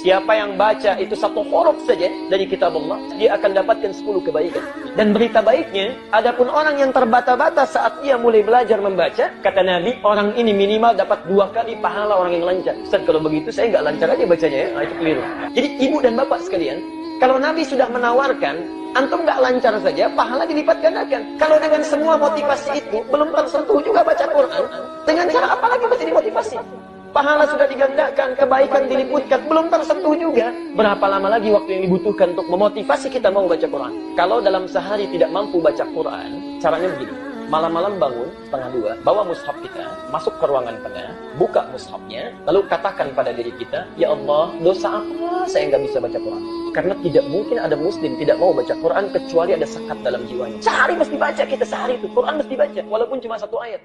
Siapa yang baca itu satu huruf saja dari kitab Allah, dia akan dapatkan 10 kebaikan. Dan berita baiknya, adapun orang yang terbata-bata saat dia mulai belajar membaca, kata Nabi, orang ini minimal dapat dua kali pahala orang yang lancar. Ustaz, kalau begitu saya nggak lancar aja bacanya ya, nah, itu keliru. Jadi ibu dan bapak sekalian, kalau Nabi sudah menawarkan, antum nggak lancar saja, pahala dilipat gandakan. Kalau dengan semua motivasi itu, belum tersentuh juga baca Quran, dengan cara apa lagi masih dimotivasi? Pahala sudah digandakan, kebaikan diliputkan, belum tersentuh juga. Berapa lama lagi waktu yang dibutuhkan untuk memotivasi kita mau baca Quran? Kalau dalam sehari tidak mampu baca Quran, caranya begini. Malam-malam bangun setengah dua, bawa mushaf kita, masuk ke ruangan tengah, buka mushafnya, lalu katakan pada diri kita, Ya Allah, dosa apa saya nggak bisa baca Quran? Karena tidak mungkin ada muslim tidak mau baca Quran kecuali ada sekat dalam jiwanya. Sehari mesti baca kita sehari itu, Quran mesti baca, walaupun cuma satu ayat.